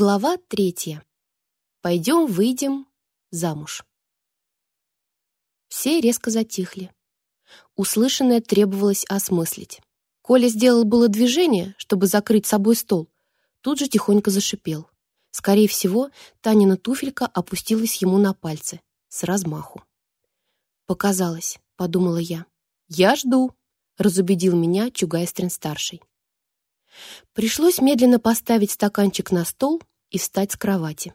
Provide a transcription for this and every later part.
Глава третья. Пойдем, выйдем замуж. Все резко затихли. Услышанное требовалось осмыслить. Коля сделал было движение, чтобы закрыть собой стол, тут же тихонько зашипел. Скорее всего, Танина туфелька опустилась ему на пальцы, с размаху. «Показалось», — подумала я. «Я жду», — разубедил меня Чугайстрин-старший. Пришлось медленно поставить стаканчик на стол и встать с кровати.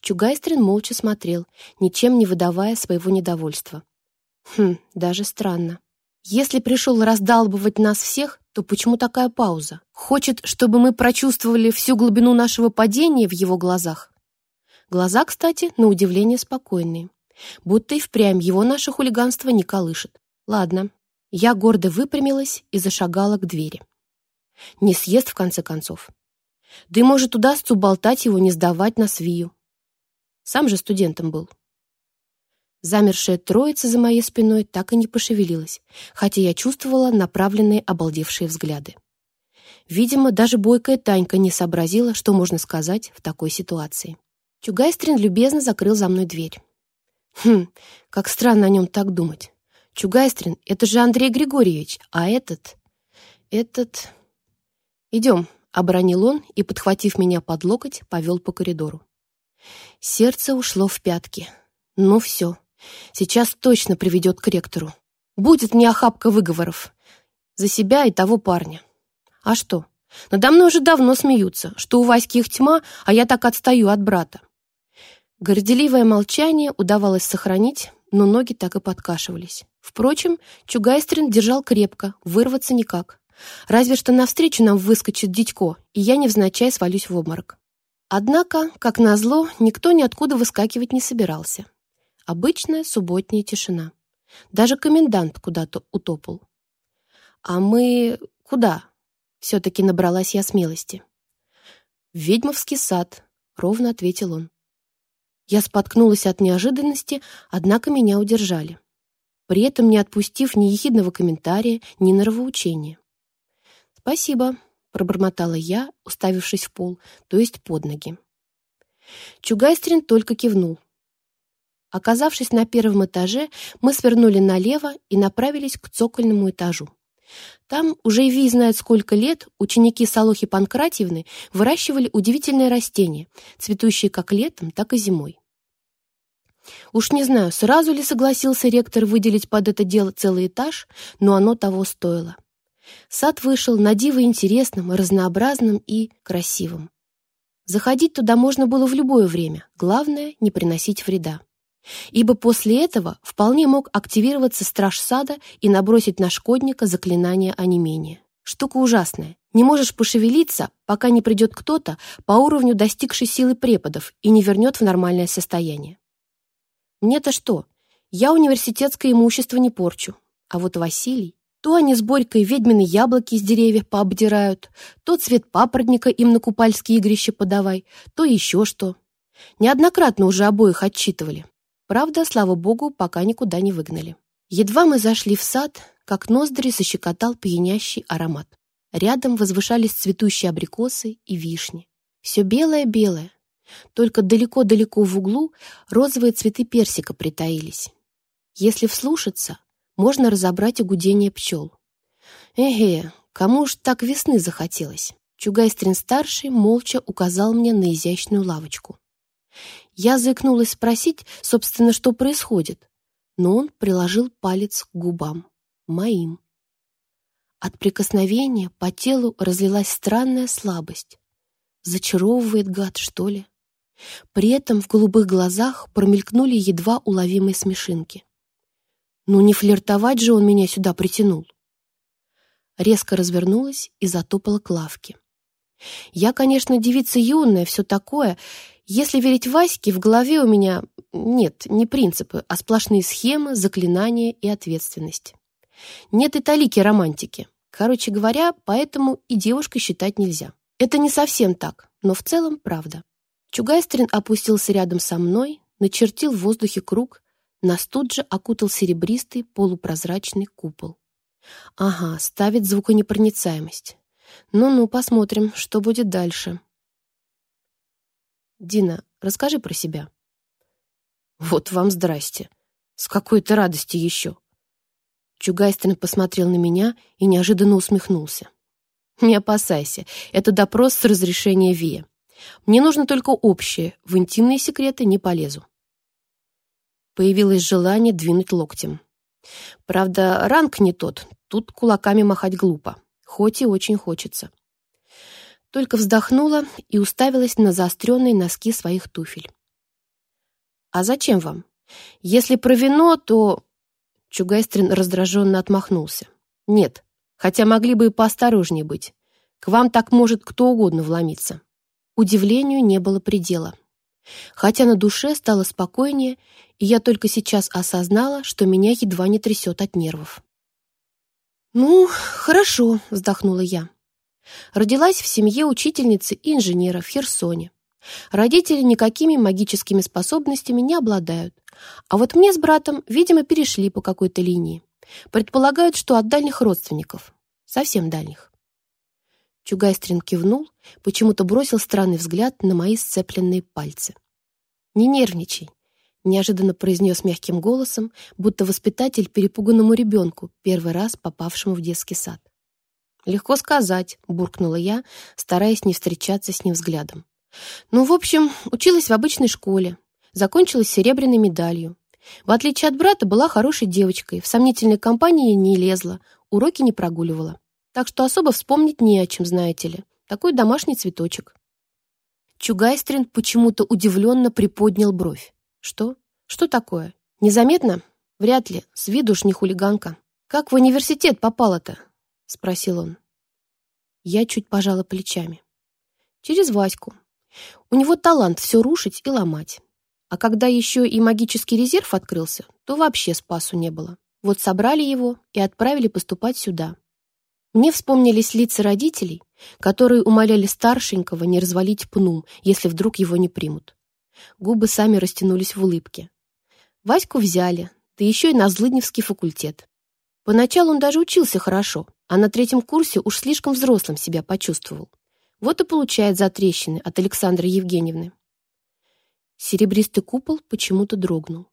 Чугайстрин молча смотрел, ничем не выдавая своего недовольства. Хм, даже странно. Если пришел раздалбывать нас всех, то почему такая пауза? Хочет, чтобы мы прочувствовали всю глубину нашего падения в его глазах? Глаза, кстати, на удивление спокойные. Будто и впрямь его наше хулиганство не колышет. Ладно. Я гордо выпрямилась и зашагала к двери. Не съест, в конце концов. Да и, может, удастся уболтать его не сдавать на свию. Сам же студентом был. Замершая троица за моей спиной так и не пошевелилась, хотя я чувствовала направленные обалдевшие взгляды. Видимо, даже бойкая Танька не сообразила, что можно сказать в такой ситуации. Чугайстрин любезно закрыл за мной дверь. Хм, как странно о нем так думать. Чугайстрин — это же Андрей Григорьевич, а этот... Этот... «Идем», — обронил он и, подхватив меня под локоть, повел по коридору. Сердце ушло в пятки. Ну все, сейчас точно приведет к ректору. Будет мне охапка выговоров. За себя и того парня. А что? Надо мной уже давно смеются, что у Васьки их тьма, а я так отстаю от брата. Горделивое молчание удавалось сохранить, но ноги так и подкашивались. Впрочем, Чугайстрин держал крепко, вырваться никак. Разве что навстречу нам выскочит дитько, и я невзначай свалюсь в обморок. Однако, как назло, никто ниоткуда выскакивать не собирался. Обычная субботняя тишина. Даже комендант куда-то утопал. «А мы куда?» Все-таки набралась я смелости. «В ведьмовский сад», — ровно ответил он. Я споткнулась от неожиданности, однако меня удержали, при этом не отпустив ни ехидного комментария, ни норовоучения. «Спасибо», — пробормотала я, уставившись в пол, то есть под ноги. Чугайстрин только кивнул. Оказавшись на первом этаже, мы свернули налево и направились к цокольному этажу. Там уже и Ви знает сколько лет ученики Солохи Панкратьевны выращивали удивительные растения, цветущие как летом, так и зимой. Уж не знаю, сразу ли согласился ректор выделить под это дело целый этаж, но оно того стоило. Сад вышел на диво интересным, разнообразным и красивым. Заходить туда можно было в любое время, главное — не приносить вреда. Ибо после этого вполне мог активироваться страж сада и набросить на шкодника заклинание онемения. Штука ужасная. Не можешь пошевелиться, пока не придет кто-то по уровню достигшей силы преподов и не вернет в нормальное состояние. Мне-то что? Я университетское имущество не порчу. А вот Василий... То они с Борькой ведьмины яблоки из деревьев пообдирают, то цвет папоротника им на купальские игрища подавай, то еще что. Неоднократно уже обоих отчитывали. Правда, слава богу, пока никуда не выгнали. Едва мы зашли в сад, как ноздри защекотал пьянящий аромат. Рядом возвышались цветущие абрикосы и вишни. Все белое-белое. Только далеко-далеко в углу розовые цветы персика притаились. Если вслушаться, можно разобрать и гудение пчел. Эге, кому ж так весны захотелось? Чугайстрин-старший молча указал мне на изящную лавочку. Я заикнулась спросить, собственно, что происходит, но он приложил палец к губам, моим. От прикосновения по телу разлилась странная слабость. Зачаровывает гад, что ли? При этом в голубых глазах промелькнули едва уловимые смешинки. Ну не флиртовать же он меня сюда притянул. Резко развернулась и затопала к лавке. Я, конечно, девица юная, все такое. Если верить Ваське, в голове у меня нет не принципы, а сплошные схемы, заклинания и ответственность. Нет и талики романтики. Короче говоря, поэтому и девушкой считать нельзя. Это не совсем так, но в целом правда. Чугайстрин опустился рядом со мной, начертил в воздухе круг нас тут же окутал серебристый полупрозрачный купол. Ага, ставит звуконепроницаемость. Ну-ну, посмотрим, что будет дальше. Дина, расскажи про себя. Вот вам здрасте. С какой-то радости еще. Чугайстрин посмотрел на меня и неожиданно усмехнулся. Не опасайся, это допрос с разрешения Вия. Мне нужно только общее, в интимные секреты не полезу. Появилось желание двинуть локтем. Правда, ранг не тот, тут кулаками махать глупо, хоть и очень хочется. Только вздохнула и уставилась на заостренные носки своих туфель. «А зачем вам? Если про вино, то...» Чугайстрин раздраженно отмахнулся. «Нет, хотя могли бы и поосторожнее быть. К вам так может кто угодно вломиться». Удивлению не было предела. Хотя на душе стало спокойнее, и я только сейчас осознала, что меня едва не трясет от нервов. «Ну, хорошо», — вздохнула я. Родилась в семье учительницы и инженера в Херсоне. Родители никакими магическими способностями не обладают. А вот мне с братом, видимо, перешли по какой-то линии. Предполагают, что от дальних родственников. Совсем дальних. Чугайстрин кивнул, почему-то бросил странный взгляд на мои сцепленные пальцы. «Не нервничай», — неожиданно произнес мягким голосом, будто воспитатель перепуганному ребенку, первый раз попавшему в детский сад. «Легко сказать», — буркнула я, стараясь не встречаться с ним взглядом. «Ну, в общем, училась в обычной школе, закончилась серебряной медалью. В отличие от брата, была хорошей девочкой, в сомнительной компании не лезла, уроки не прогуливала. Так что особо вспомнить не о чем, знаете ли. Такой домашний цветочек». Чугайстрин почему-то удивленно приподнял бровь. «Что? Что такое? Незаметно? Вряд ли. С виду уж не хулиганка. Как в университет попала-то? — спросил он. Я чуть пожала плечами. Через Ваську. У него талант все рушить и ломать. А когда еще и магический резерв открылся, то вообще спасу не было. Вот собрали его и отправили поступать сюда. Мне вспомнились лица родителей, которые умоляли старшенького не развалить пнум, если вдруг его не примут. Губы сами растянулись в улыбке. Ваську взяли, да еще и на Злыдневский факультет. Поначалу он даже учился хорошо, а на третьем курсе уж слишком взрослым себя почувствовал. Вот и получает затрещины от Александры Евгеньевны. Серебристый купол почему-то дрогнул.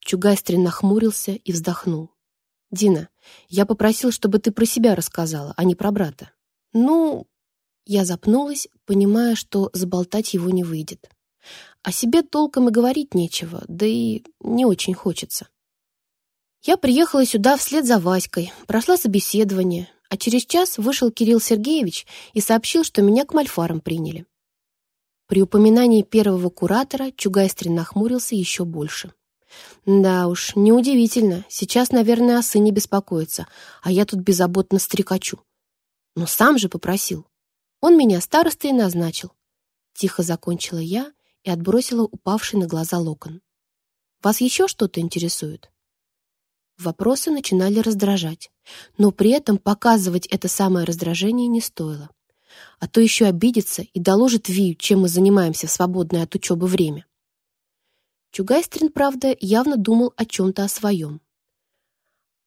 Чугайстрин нахмурился и вздохнул. «Дина, я попросил, чтобы ты про себя рассказала, а не про брата». «Ну...» Я запнулась, понимая, что заболтать его не выйдет. О себе толком и говорить нечего, да и не очень хочется. Я приехала сюда вслед за Васькой, прошла собеседование, а через час вышел Кирилл Сергеевич и сообщил, что меня к мальфарам приняли. При упоминании первого куратора Чугайстрин нахмурился еще больше. Да уж, неудивительно, сейчас, наверное, о сыне беспокоится, а я тут беззаботно стрекочу. Но сам же попросил. Он меня старостой назначил. Тихо закончила я и отбросила упавший на глаза локон. Вас еще что-то интересует? Вопросы начинали раздражать, но при этом показывать это самое раздражение не стоило. А то еще обидится и доложит Вию, чем мы занимаемся в свободное от учебы время. Чугайстрин, правда, явно думал о чем-то о своем.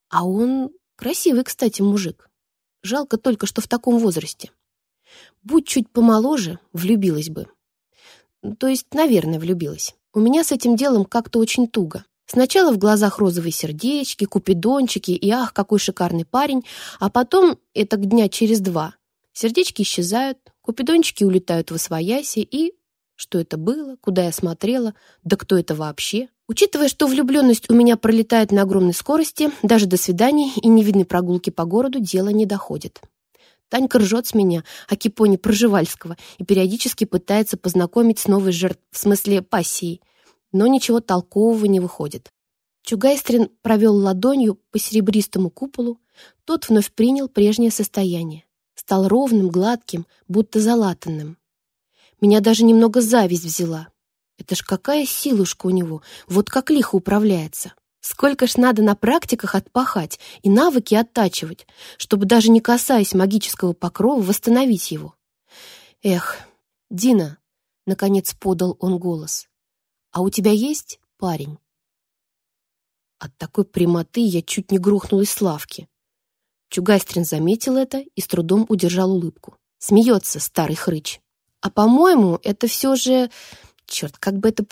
А он красивый, кстати, мужик. Жалко только, что в таком возрасте. Будь чуть помоложе, влюбилась бы. То есть, наверное, влюбилась. У меня с этим делом как-то очень туго. Сначала в глазах розовые сердечки, купидончики и ах, какой шикарный парень, а потом, это дня через два, сердечки исчезают, купидончики улетают в освояси и... Что это было? Куда я смотрела? Да кто это вообще? Учитывая, что влюбленность у меня пролетает на огромной скорости, даже до свиданий и невидной прогулки по городу дело не доходит. Танька ржет с меня о кипоне Проживальского и периодически пытается познакомить с новой жертвой, в смысле пассией но ничего толкового не выходит. Чугайстрин провел ладонью по серебристому куполу, тот вновь принял прежнее состояние. Стал ровным, гладким, будто залатанным. Меня даже немного зависть взяла. Это ж какая силушка у него, вот как лихо управляется. Сколько ж надо на практиках отпахать и навыки оттачивать, чтобы даже не касаясь магического покрова восстановить его. Эх, Дина, наконец подал он голос. «А у тебя есть парень?» От такой прямоты я чуть не грохнулась с лавки. Чугайстрин заметил это и с трудом удержал улыбку. Смеется старый хрыч. «А по-моему, это все же черт, как бы это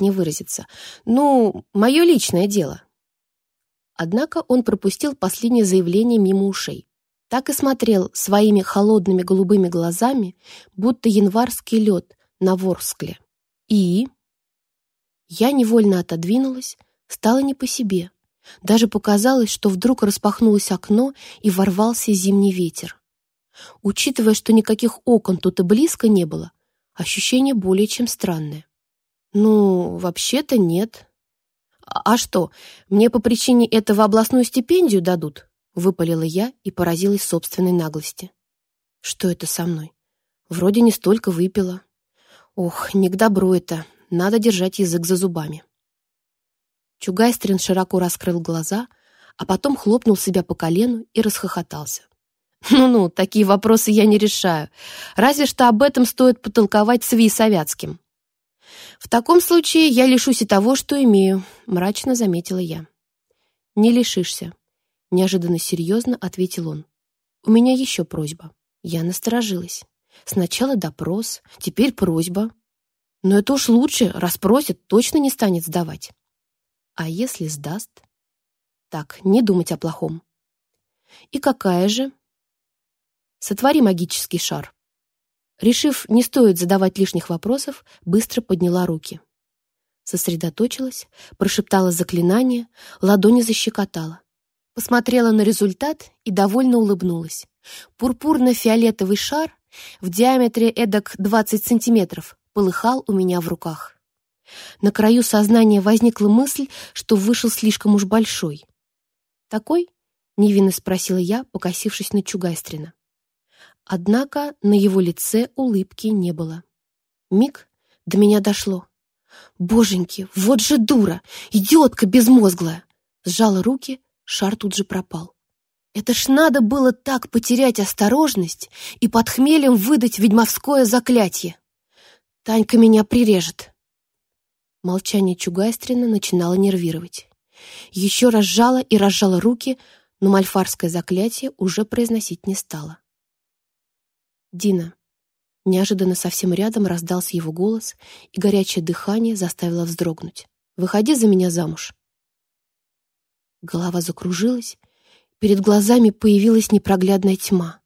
не выразиться. Ну, мое личное дело. Однако он пропустил последнее заявление мимо ушей. Так и смотрел своими холодными голубыми глазами, будто январский лед на ворскле. И... Я невольно отодвинулась, стало не по себе. Даже показалось, что вдруг распахнулось окно и ворвался зимний ветер. Учитывая, что никаких окон тут и близко не было, ощущение более чем странное. Ну, вообще-то нет. А, а что, мне по причине этого областную стипендию дадут? Выпалила я и поразилась собственной наглости. Что это со мной? Вроде не столько выпила. Ох, не к добру это. Надо держать язык за зубами. Чугайстрин широко раскрыл глаза, а потом хлопнул себя по колену и расхохотался. «Ну-ну, такие вопросы я не решаю. Разве что об этом стоит потолковать с Ви Советским». «В таком случае я лишусь и того, что имею», — мрачно заметила я. «Не лишишься», — неожиданно серьезно ответил он. «У меня еще просьба». Я насторожилась. Сначала допрос, теперь просьба. Но это уж лучше, расспросит, точно не станет сдавать. А если сдаст? Так, не думать о плохом. И какая же? Сотвори магический шар. Решив, не стоит задавать лишних вопросов, быстро подняла руки. Сосредоточилась, прошептала заклинание, ладони защекотала. Посмотрела на результат и довольно улыбнулась. Пурпурно-фиолетовый шар в диаметре эдак 20 сантиметров полыхал у меня в руках. На краю сознания возникла мысль, что вышел слишком уж большой. «Такой?» — невинно спросила я, покосившись на Чугайстрина. Однако на его лице улыбки не было. Миг до меня дошло. «Боженьки, вот же дура! Идиотка безмозглая!» Сжала руки, шар тут же пропал. Это ж надо было так потерять осторожность и под хмелем выдать ведьмовское заклятие. Танька меня прирежет. Молчание Чугайстрина начинало нервировать. Еще раз сжала и разжала руки, но мальфарское заклятие уже произносить не стала. «Дина». Неожиданно совсем рядом раздался его голос, и горячее дыхание заставило вздрогнуть. «Выходи за меня замуж». Голова закружилась, перед глазами появилась непроглядная тьма.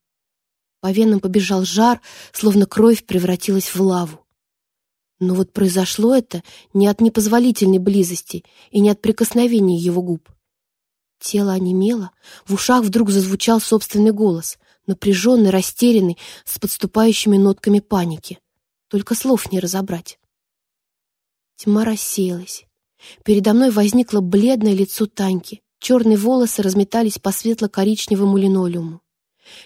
По венам побежал жар, словно кровь превратилась в лаву. Но вот произошло это не от непозволительной близости и не от прикосновения его губ. Тело онемело, в ушах вдруг зазвучал собственный голос, напряженный, растерянный, с подступающими нотками паники. Только слов не разобрать. Тьма рассеялась. Передо мной возникло бледное лицо Таньки. Черные волосы разметались по светло-коричневому линолеуму.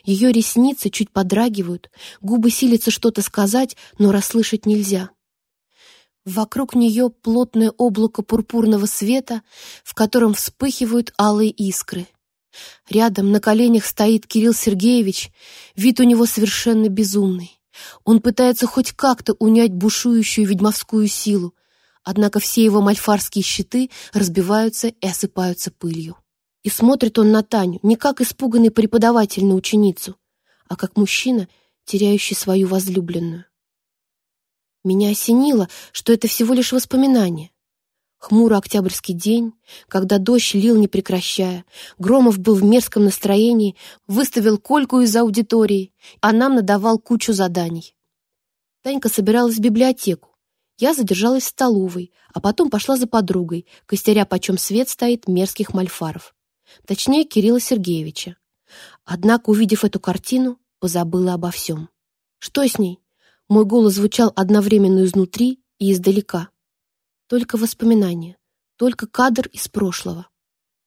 Ее ресницы чуть подрагивают, губы силятся что-то сказать, но расслышать нельзя. Вокруг нее плотное облако пурпурного света, в котором вспыхивают алые искры. Рядом на коленях стоит Кирилл Сергеевич, вид у него совершенно безумный. Он пытается хоть как-то унять бушующую ведьмовскую силу, однако все его мальфарские щиты разбиваются и осыпаются пылью. И смотрит он на Таню не как испуганный преподаватель на ученицу, а как мужчина, теряющий свою возлюбленную. Меня осенило, что это всего лишь воспоминание. Хмурый октябрьский день, когда дождь лил не прекращая, Громов был в мерзком настроении, выставил Кольку из аудитории, а нам надавал кучу заданий. Танька собиралась в библиотеку. Я задержалась в столовой, а потом пошла за подругой, костеря почем свет стоит мерзких мальфаров. Точнее, Кирилла Сергеевича. Однако, увидев эту картину, позабыла обо всем. Что с ней? Мой голос звучал одновременно изнутри и издалека. Только воспоминания, только кадр из прошлого.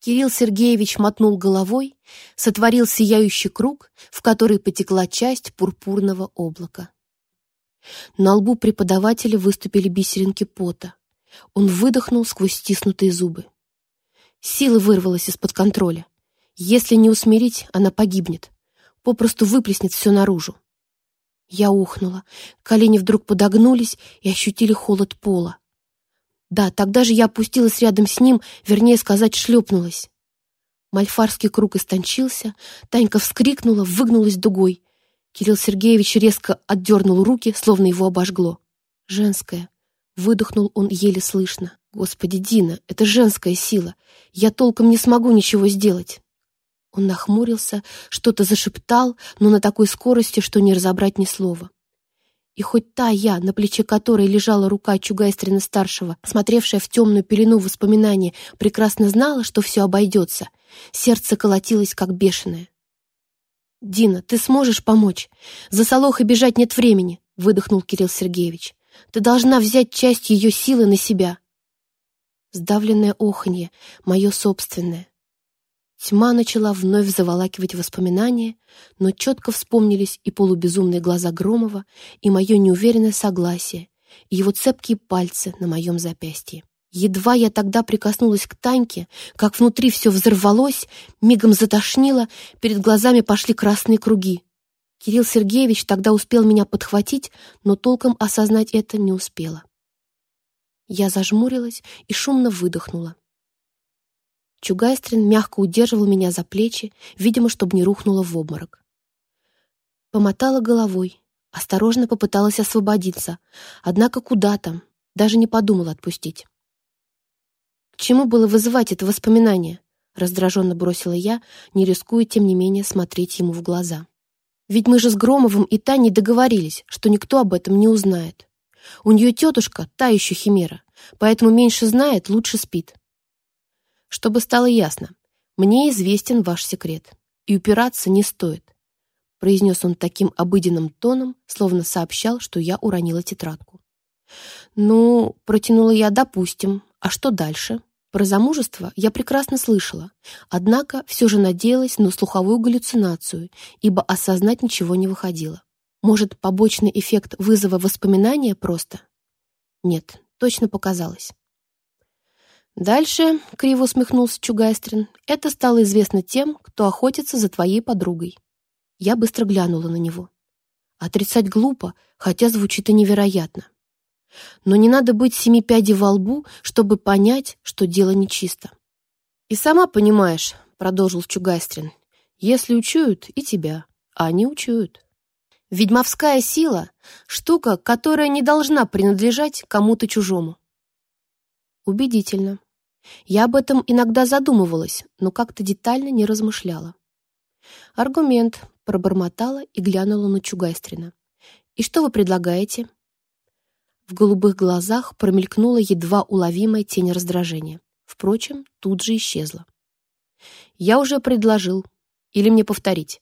Кирилл Сергеевич мотнул головой, сотворил сияющий круг, в который потекла часть пурпурного облака. На лбу преподавателя выступили бисеринки пота. Он выдохнул сквозь стиснутые зубы. Сила вырвалась из-под контроля. Если не усмирить, она погибнет. Попросту выплеснет все наружу. Я ухнула. Колени вдруг подогнулись и ощутили холод пола. Да, тогда же я опустилась рядом с ним, вернее сказать, шлепнулась. Мальфарский круг истончился, Танька вскрикнула, выгнулась дугой. Кирилл Сергеевич резко отдернул руки, словно его обожгло. «Женское», — Выдохнул он еле слышно. «Господи, Дина, это женская сила. Я толком не смогу ничего сделать». Он нахмурился, что-то зашептал, но на такой скорости, что не разобрать ни слова. И хоть та я, на плече которой лежала рука Чугайстрина-старшего, смотревшая в темную пелену воспоминаний, прекрасно знала, что все обойдется, сердце колотилось, как бешеное. «Дина, ты сможешь помочь? За Солохой бежать нет времени», — выдохнул Кирилл Сергеевич. «Ты должна взять часть ее силы на себя». Сдавленное оханье, мое собственное. Тьма начала вновь заволакивать воспоминания, но четко вспомнились и полубезумные глаза Громова, и мое неуверенное согласие, и его цепкие пальцы на моем запястье. Едва я тогда прикоснулась к Таньке, как внутри все взорвалось, мигом затошнило, перед глазами пошли красные круги. Кирилл Сергеевич тогда успел меня подхватить, но толком осознать это не успела. Я зажмурилась и шумно выдохнула. Чугайстрин мягко удерживал меня за плечи, видимо, чтобы не рухнула в обморок. Помотала головой, осторожно попыталась освободиться, однако куда там, даже не подумала отпустить. К чему было вызывать это воспоминание? Раздраженно бросила я, не рискуя, тем не менее, смотреть ему в глаза. Ведь мы же с Громовым и Таней договорились, что никто об этом не узнает. У нее тетушка, та еще химера, поэтому меньше знает, лучше спит. Чтобы стало ясно, мне известен ваш секрет, и упираться не стоит. Произнес он таким обыденным тоном, словно сообщал, что я уронила тетрадку. «Ну, — протянула я, — допустим. А что дальше?» Про замужество я прекрасно слышала, однако все же надеялась на слуховую галлюцинацию, ибо осознать ничего не выходило. Может, побочный эффект вызова воспоминания просто? Нет, точно показалось. Дальше, — криво усмехнулся Чугайстрин, — это стало известно тем, кто охотится за твоей подругой. Я быстро глянула на него. Отрицать глупо, хотя звучит и невероятно. Но не надо быть семи пядей во лбу, чтобы понять, что дело нечисто. «И сама понимаешь», — продолжил Чугайстрин, — «если учуют, и тебя, а они учуют». Ведьмовская сила — штука, которая не должна принадлежать кому-то чужому. Убедительно. Я об этом иногда задумывалась, но как-то детально не размышляла. Аргумент пробормотала и глянула на Чугайстрина. «И что вы предлагаете?» В голубых глазах промелькнула едва уловимая тень раздражения. Впрочем, тут же исчезла. «Я уже предложил. Или мне повторить?»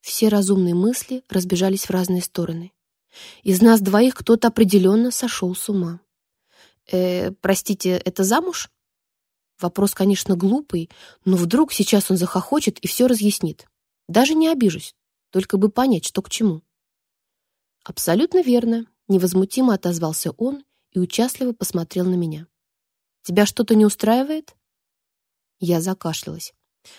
Все разумные мысли разбежались в разные стороны. Из нас двоих кто-то определенно сошел с ума. «Э, простите, это замуж?» Вопрос, конечно, глупый, но вдруг сейчас он захохочет и все разъяснит. Даже не обижусь, только бы понять, что к чему. Абсолютно верно, невозмутимо отозвался он и участливо посмотрел на меня. Тебя что-то не устраивает? Я закашлялась.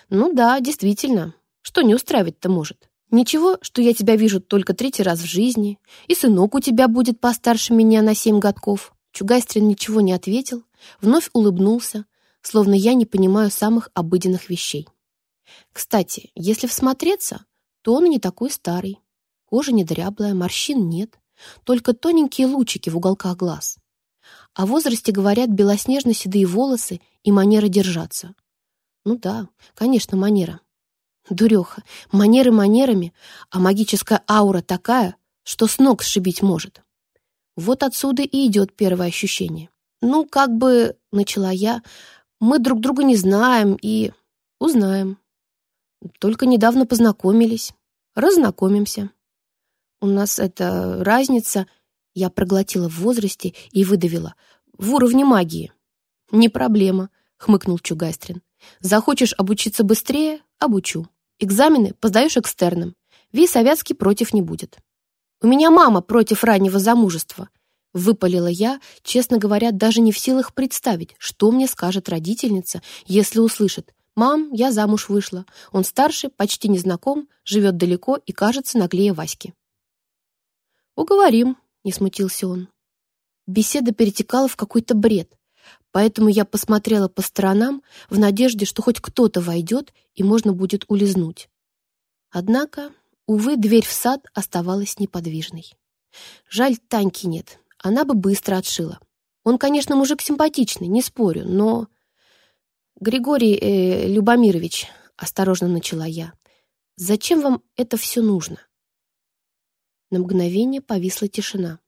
Ну да, действительно. Что не устраивать-то может? Ничего, что я тебя вижу только третий раз в жизни, и сынок у тебя будет постарше меня на семь годков. Чугайстрин ничего не ответил, вновь улыбнулся, словно я не понимаю самых обыденных вещей. Кстати, если всмотреться, то он не такой старый. Кожа не дряблая, морщин нет, только тоненькие лучики в уголках глаз. О возрасте говорят белоснежно-седые волосы и манера держаться. Ну да, конечно, манера. Дуреха, манеры манерами, а магическая аура такая, что с ног сшибить может. Вот отсюда и идет первое ощущение. «Ну, как бы...» — начала я. «Мы друг друга не знаем и... узнаем. Только недавно познакомились. Разнакомимся. У нас это разница...» Я проглотила в возрасте и выдавила. «В уровне магии». «Не проблема», — хмыкнул Чугайстрин. «Захочешь обучиться быстрее — обучу. Экзамены поздаешь экстерном. Ви Советский против не будет». «У меня мама против раннего замужества», — выпалила я, честно говоря, даже не в силах представить, что мне скажет родительница, если услышит. «Мам, я замуж вышла. Он старше, почти не знаком, живет далеко и кажется наглее Васьки». «Уговорим», — не смутился он. Беседа перетекала в какой-то бред, поэтому я посмотрела по сторонам в надежде, что хоть кто-то войдет и можно будет улизнуть. Однако Увы, дверь в сад оставалась неподвижной. Жаль, Таньки нет. она бы быстро отшила. Он, конечно, мужик симпатичный, не спорю, но... Григорий э, Любомирович, осторожно начала я, зачем вам это все нужно? На мгновение повисла тишина.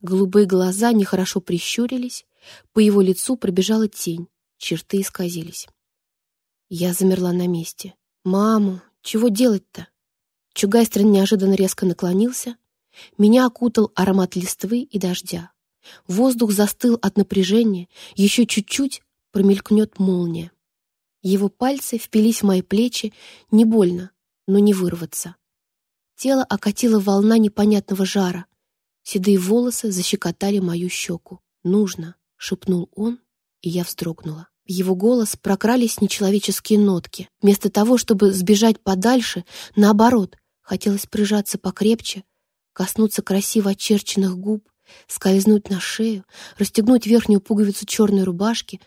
Голубые глаза нехорошо прищурились, по его лицу пробежала тень, черты исказились. Я замерла на месте. «Маму, чего делать-то?» Чугайстрин неожиданно резко наклонился. Меня окутал аромат листвы и дождя. Воздух застыл от напряжения, еще чуть-чуть промелькнет молния. Его пальцы впились в мои плечи, не больно, но не вырваться. Тело окатило волна непонятного жара. Седые волосы защекотали мою щеку. «Нужно», — шепнул он, и я вздрогнула. В его голос прокрались нечеловеческие нотки. Вместо того, чтобы сбежать подальше, наоборот, хотелось прижаться покрепче, коснуться красиво очерченных губ, скользнуть на шею, расстегнуть верхнюю пуговицу черной рубашки.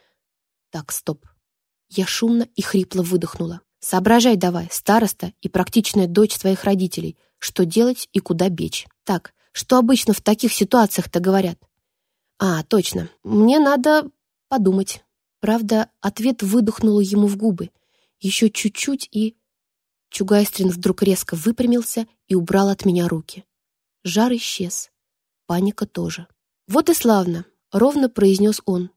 Так, стоп. Я шумно и хрипло выдохнула. Соображай давай, староста и практичная дочь своих родителей, что делать и куда бечь. Так, что обычно в таких ситуациях-то говорят? А, точно, мне надо подумать. Правда, ответ выдохнула ему в губы. Еще чуть-чуть и... Чугайстрин вдруг резко выпрямился и убрал от меня руки. Жар исчез. Паника тоже. «Вот и славно!» — ровно произнес он.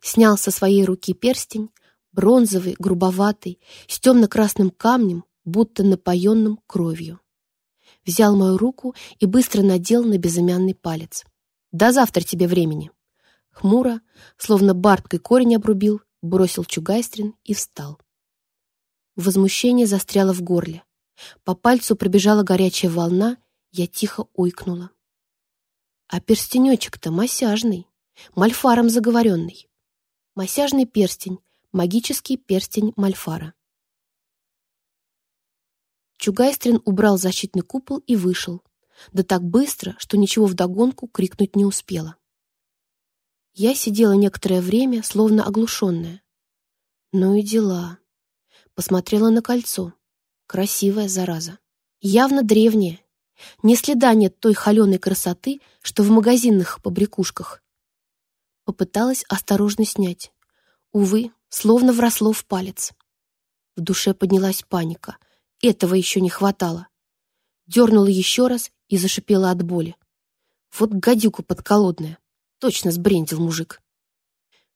Снял со своей руки перстень, бронзовый, грубоватый, с темно-красным камнем, будто напоенным кровью. Взял мою руку и быстро надел на безымянный палец. «До завтра тебе времени!» Хмуро, словно барткой корень обрубил, бросил Чугайстрин и встал. Возмущение застряло в горле. По пальцу пробежала горячая волна, я тихо уйкнула. А перстенечек-то масяжный, мальфаром заговоренный. Масяжный перстень, магический перстень мальфара. Чугайстрин убрал защитный купол и вышел, да так быстро, что ничего вдогонку крикнуть не успела. Я сидела некоторое время, словно оглушенная. Ну и дела. Посмотрела на кольцо. Красивая зараза. Явно древняя. Не следа нет той холеной красоты, что в магазинных побрякушках. Попыталась осторожно снять. Увы, словно вросло в палец. В душе поднялась паника. Этого еще не хватало. Дернула еще раз и зашипела от боли. Вот гадюка подколодная. Точно сбрендил мужик.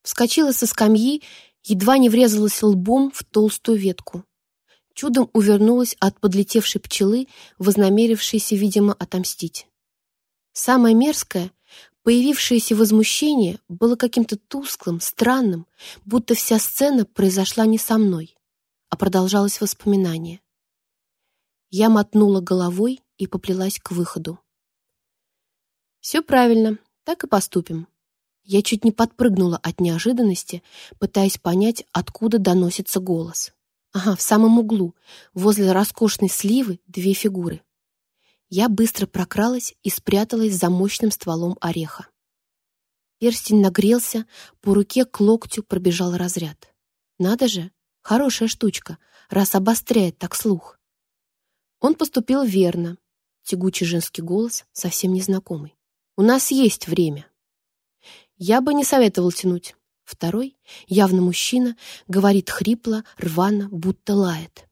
Вскочила со скамьи, едва не врезалась лбом в толстую ветку. Чудом увернулась от подлетевшей пчелы, вознамерившейся, видимо, отомстить. Самое мерзкое, появившееся возмущение было каким-то тусклым, странным, будто вся сцена произошла не со мной, а продолжалось воспоминание. Я мотнула головой и поплелась к выходу. «Все правильно», так и поступим. Я чуть не подпрыгнула от неожиданности, пытаясь понять, откуда доносится голос. Ага, в самом углу, возле роскошной сливы, две фигуры. Я быстро прокралась и спряталась за мощным стволом ореха. Перстень нагрелся, по руке к локтю пробежал разряд. Надо же, хорошая штучка, раз обостряет так слух. Он поступил верно. Тягучий женский голос, совсем незнакомый. У нас есть время. Я бы не советовал тянуть. Второй, явно мужчина, говорит хрипло, рвано, будто лает.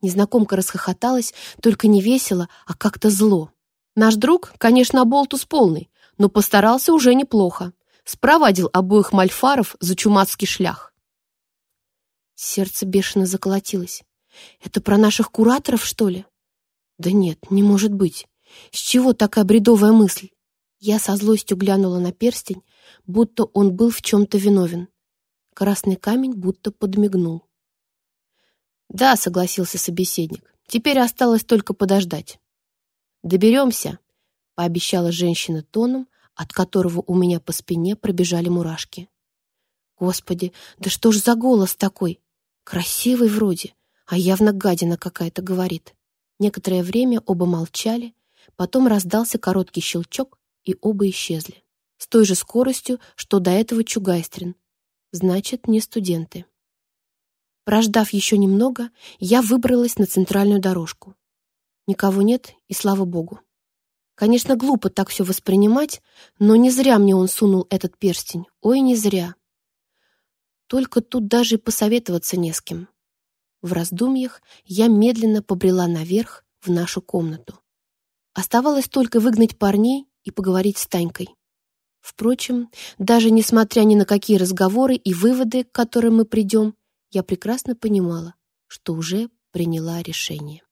Незнакомка расхохоталась, только не весело, а как-то зло. Наш друг, конечно, оболтус полный, но постарался уже неплохо. Спровадил обоих мальфаров за чумацкий шлях. Сердце бешено заколотилось. Это про наших кураторов, что ли? Да нет, не может быть. С чего такая бредовая мысль? Я со злостью глянула на перстень, будто он был в чем-то виновен. Красный камень будто подмигнул. «Да», — согласился собеседник, — «теперь осталось только подождать». «Доберемся», — пообещала женщина тоном, от которого у меня по спине пробежали мурашки. «Господи, да что ж за голос такой? Красивый вроде, а явно гадина какая-то говорит». Некоторое время оба молчали, потом раздался короткий щелчок, и оба исчезли. С той же скоростью, что до этого Чугайстрин. Значит, не студенты. Прождав еще немного, я выбралась на центральную дорожку. Никого нет, и слава богу. Конечно, глупо так все воспринимать, но не зря мне он сунул этот перстень. Ой, не зря. Только тут даже и посоветоваться не с кем. В раздумьях я медленно побрела наверх в нашу комнату. Оставалось только выгнать парней и поговорить с Танькой. Впрочем, даже несмотря ни на какие разговоры и выводы, к которым мы придем, я прекрасно понимала, что уже приняла решение.